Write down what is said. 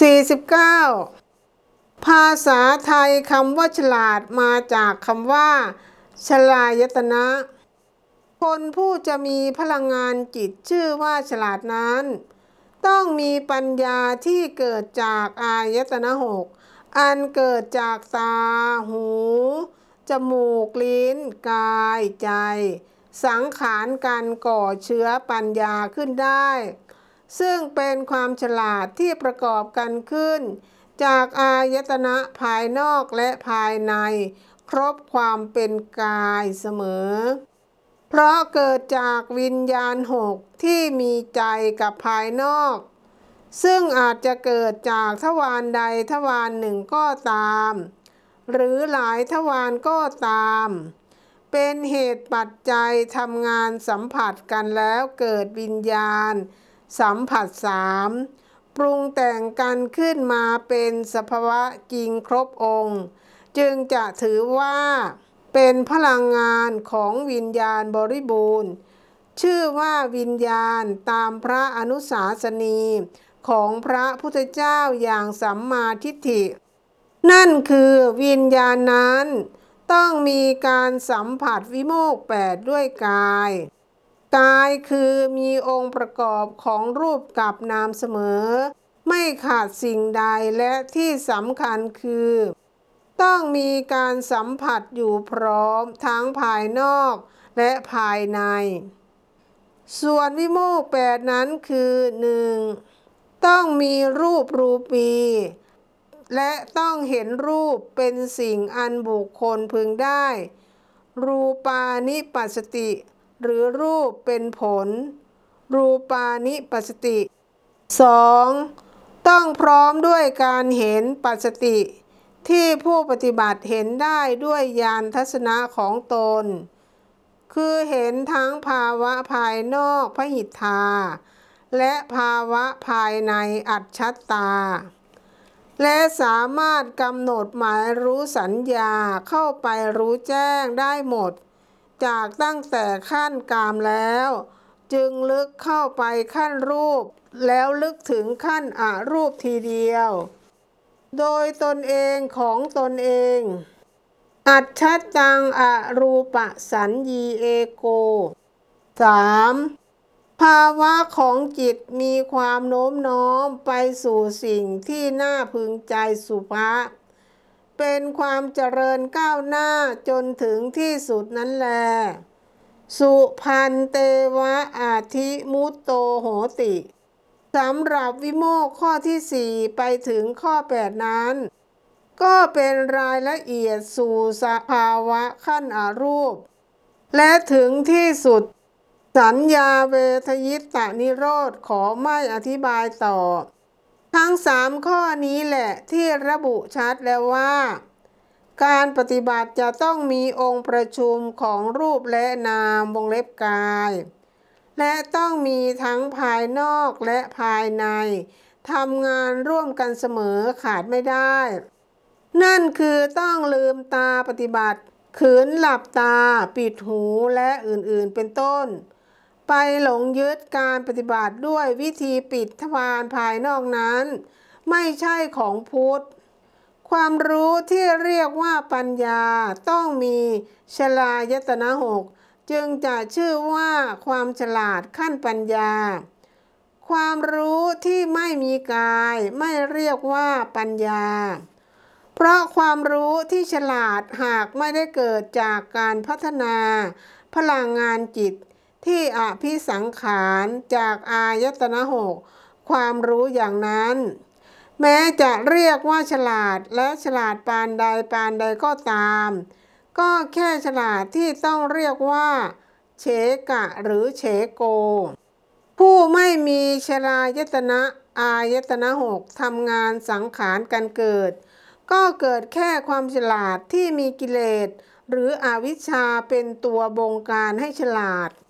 49 ภาษาไทยคำว่าฉลาดมาจากคำว่า ฉลายตนะ คนผู้จะมีพลังงานจิตชื่อว่าฉลาดนั้น ต้องมีปัญญาที่เกิดจากอายตนะหกอันเกิดจากตา หู จมูก ลิ้น กาย ใจ สังขารการก่อเชื้อปัญญาขึ้นได้ ซึ่งเป็นความฉลาดที่ประกอบกันขึ้น จากอายตนะภายนอกและภายใน ครบความเป็นกายเสมอ เพราะเกิดจากวิญญาณหกที่มีใจกับภายนอก ซึ่งอาจจะเกิดจากทวารใดทวารหนึ่งก็ตาม หรือหลายทวารก็ตาม เป็นเหตุปัจจัยทำงานสัมผัสกันแล้วเกิดวิญญาณ สัมผัสสามปรุงแต่งกันขึ้นมาเป็นสภาวะจริงครบองค์ จึงจะถือว่าเป็นพลังงานของวิญญาณบริบูรณ์ ชื่อว่าวิญญาณตามพระอนุสาสนีของพระพุทธเจ้าอย่างสัมมาทิฏฐิ นั่นคือวิญญาณนั้น ต้องมีการสัมผัสวิโมกแปดด้วยกาย กายคือมีองค์ประกอบของรูปกับนามเสมอ ไม่ขาดสิ่งใดและที่สำคัญคือ ต้องมีการสัมผัสอยู่พร้อมทั้งภายนอกและภายใน ส่วนวิโมกแปดนั้นคือหนึ่งต้องมีรูปรูปี และต้องเห็นรูปเป็นสิ่งอันบุคคลพึงได้ รูปานิปัสติ หรือรูปเป็นผล รูปานิปัสติ 2. ต้องพร้อมด้วยการเห็นปัสสติ ที่ผู้ปฏิบัติเห็นได้ด้วยญาณทัศนะของตน คือเห็นทั้งภาวะภายนอกพหิทธา และภาวะภายในอัจฉัตตา และสามารถกำหนดหมายรู้สัญญาเข้าไปรู้แจ้งได้หมด จากตั้งแต่ขั้นกามแล้ว จึงลึกเข้าไปขั้นรูป แล้วลึกถึงขั้นอรูปทีเดียว โดยตนเองของตนเอง อัจฉจังอรูปสัญญีเอโก 3. ภาวะของจิตมีความโน้มน้อมไปสู่สิ่งที่น่าพึงใจสุภา เป็นความเจริญก้าวหน้าจนถึงที่สุดนั้นแล สุพันเตวะอาทิมุตโตโหติสำหรับวิโมกข้อที่สี่ไปถึงข้อแปดนั้น ก็เป็นรายละเอียดสู่สภาวะขั้นอารูป และถึงที่สุด สัญญาเวทยิตานิโรธขอไม่อธิบายต่อ ทั้งสามข้อนี้แหละที่ระบุชัดแล้วว่า การปฏิบัติจะต้องมีองค์ประชุมของรูปและนามวงเล็บกาย และต้องมีทั้งภายนอกและภายในทำงานร่วมกันเสมอขาดไม่ได้ นั่นคือต้องลืมตาปฏิบัติ ขืนหลับตา ปิดหูและอื่นๆเป็นต้น ไปหลงยึดการปฏิบัติด้วยวิธีปิดทวารภายนอกนั้น ไม่ใช่ของพุทธ ความรู้ที่เรียกว่าปัญญาต้องมีชลายตนะหกจึงจะชื่อว่าความฉลาดขั้นปัญญา ความรู้ที่ไม่มีกายไม่เรียกว่าปัญญา เพราะความรู้ที่ฉลาดหากไม่ได้เกิดจากการพัฒนา พลังงานจิต ที่อภิสังขารจากอายตนะหกความรู้อย่างนั้น แม้จะเรียกว่าฉลาดและฉลาดปานใดปานใดก็ตาม ก็แค่ฉลาดที่ต้องเรียกว่าเฉกะหรือเฉโก ผู้ไม่มีชลายตนะอายตนะหกทำงานสังขารกันเกิด ก็เกิดแค่ความฉลาดที่มีกิเลสหรืออวิชชาเป็นตัวบงการให้ฉลาด